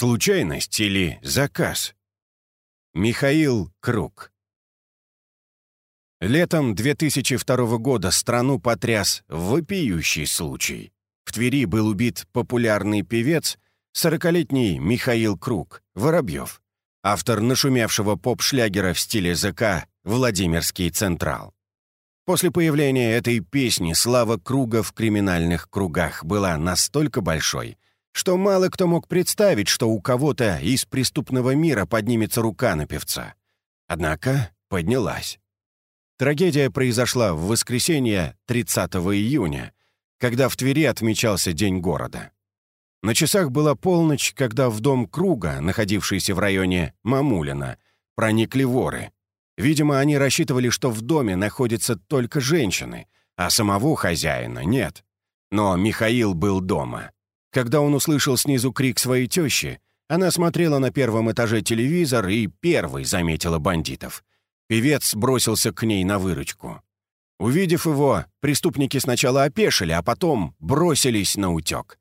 Случайность или заказ? Михаил Круг Летом 2002 года страну потряс вопиющий случай. В Твери был убит популярный певец, 40-летний Михаил Круг, Воробьев, автор нашумевшего поп-шлягера в стиле ЗК «Владимирский Централ». После появления этой песни слава Круга в криминальных кругах была настолько большой, что мало кто мог представить, что у кого-то из преступного мира поднимется рука на певца. Однако поднялась. Трагедия произошла в воскресенье 30 июня, когда в Твери отмечался День города. На часах была полночь, когда в дом Круга, находившийся в районе Мамулина, проникли воры. Видимо, они рассчитывали, что в доме находятся только женщины, а самого хозяина нет. Но Михаил был дома. Когда он услышал снизу крик своей тещи, она смотрела на первом этаже телевизор и первой заметила бандитов. Певец бросился к ней на выручку. Увидев его, преступники сначала опешили, а потом бросились на утек.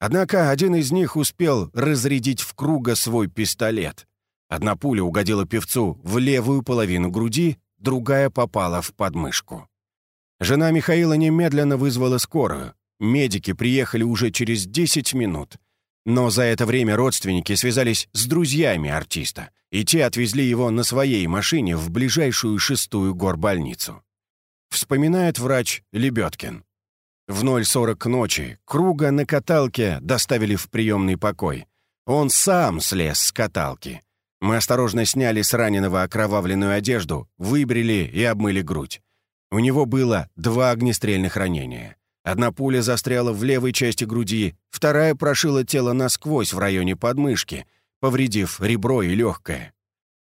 Однако один из них успел разрядить в круга свой пистолет. Одна пуля угодила певцу в левую половину груди, другая попала в подмышку. Жена Михаила немедленно вызвала скорую. Медики приехали уже через 10 минут. Но за это время родственники связались с друзьями артиста, и те отвезли его на своей машине в ближайшую шестую горбольницу. Вспоминает врач Лебедкин. В 0.40 ночи Круга на каталке доставили в приемный покой. Он сам слез с каталки. Мы осторожно сняли с раненого окровавленную одежду, выбрили и обмыли грудь. У него было два огнестрельных ранения. Одна пуля застряла в левой части груди, вторая прошила тело насквозь в районе подмышки, повредив ребро и легкое.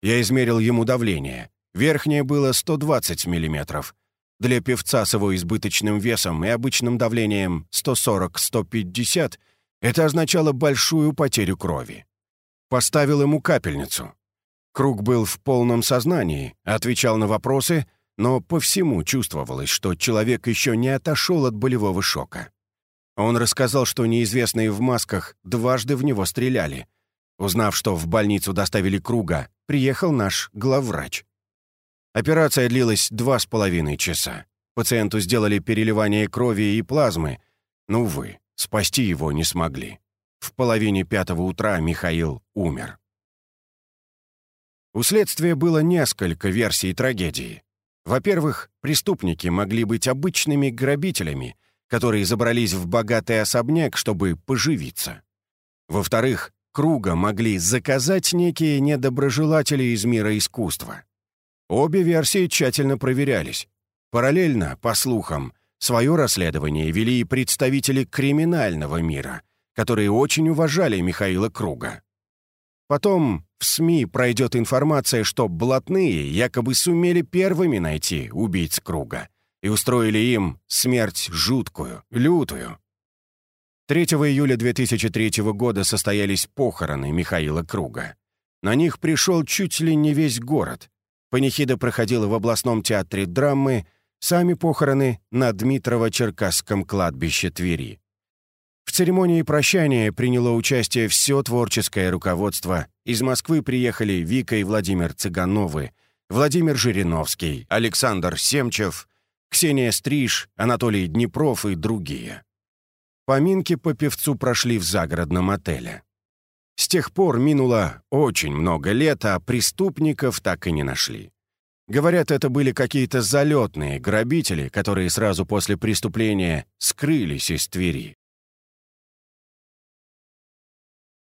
Я измерил ему давление. Верхнее было 120 мм. Для певца с его избыточным весом и обычным давлением 140-150 это означало большую потерю крови. Поставил ему капельницу. Круг был в полном сознании, отвечал на вопросы — но по всему чувствовалось, что человек еще не отошел от болевого шока. Он рассказал, что неизвестные в масках дважды в него стреляли. Узнав, что в больницу доставили Круга, приехал наш главврач. Операция длилась два с половиной часа. Пациенту сделали переливание крови и плазмы, но, увы, спасти его не смогли. В половине пятого утра Михаил умер. У следствия было несколько версий трагедии. Во-первых, преступники могли быть обычными грабителями, которые забрались в богатый особняк, чтобы поживиться. Во-вторых, Круга могли заказать некие недоброжелатели из мира искусства. Обе версии тщательно проверялись. Параллельно, по слухам, свое расследование вели и представители криминального мира, которые очень уважали Михаила Круга. Потом в СМИ пройдет информация, что блатные якобы сумели первыми найти убийц круга и устроили им смерть жуткую, лютую. 3 июля 2003 года состоялись похороны Михаила Круга. На них пришел чуть ли не весь город. Панихида проходила в областном театре драмы, сами похороны на Дмитрово-Черкасском кладбище Твери. В церемонии прощания приняло участие все творческое руководство. Из Москвы приехали Вика и Владимир Цыгановы, Владимир Жириновский, Александр Семчев, Ксения Стриж, Анатолий Днепров и другие. Поминки по певцу прошли в загородном отеле. С тех пор минуло очень много лет, а преступников так и не нашли. Говорят, это были какие-то залетные грабители, которые сразу после преступления скрылись из Твери.